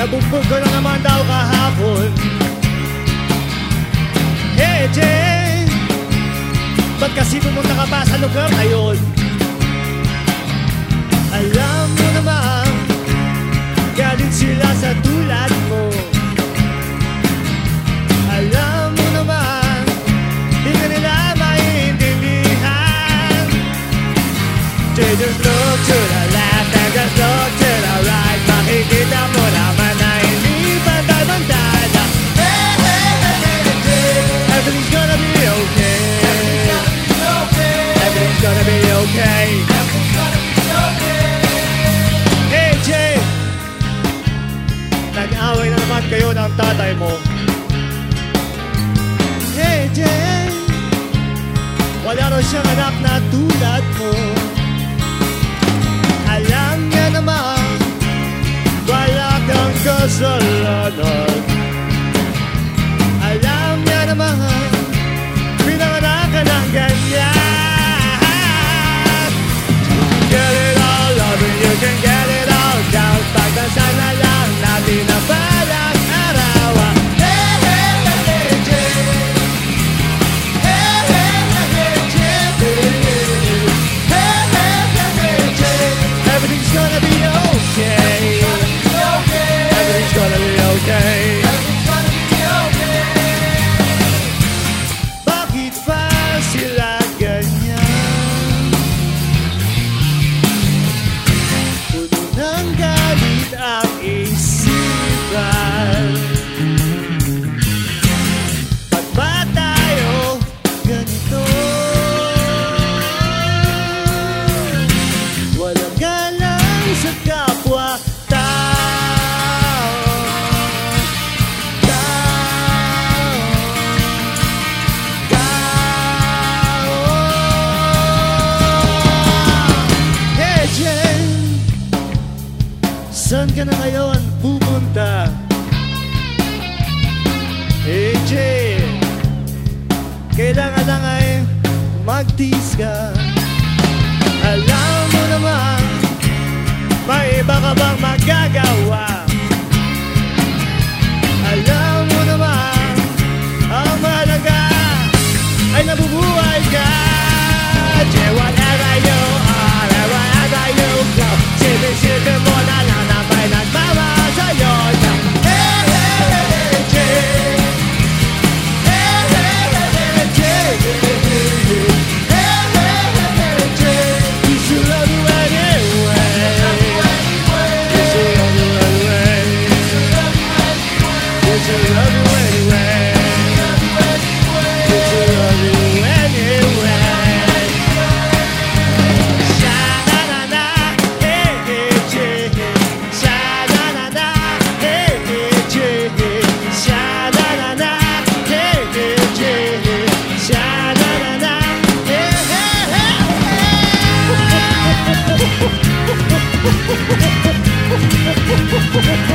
Nabugbog ko na naman daw kahapon. Eh, hey Jay Ba't kasi pumunta ka pa sa lugar na yun? Alam mo naman Galing sila sa tulad mo. Alam mo naman Di ka nila maiintindihan Jay, just look to the left and just look to the right. Makikita tatay mo Jay Wala raw siyang anak na tulad mo. Alam niya naman Wala kang kasalanan sa kapwa tao. Tao. Hey Jen. Saan ka na ngayon pupunta? Hey Jen. Kailangan lang ay magtiis ka Iba ka bang magagawa? Hey.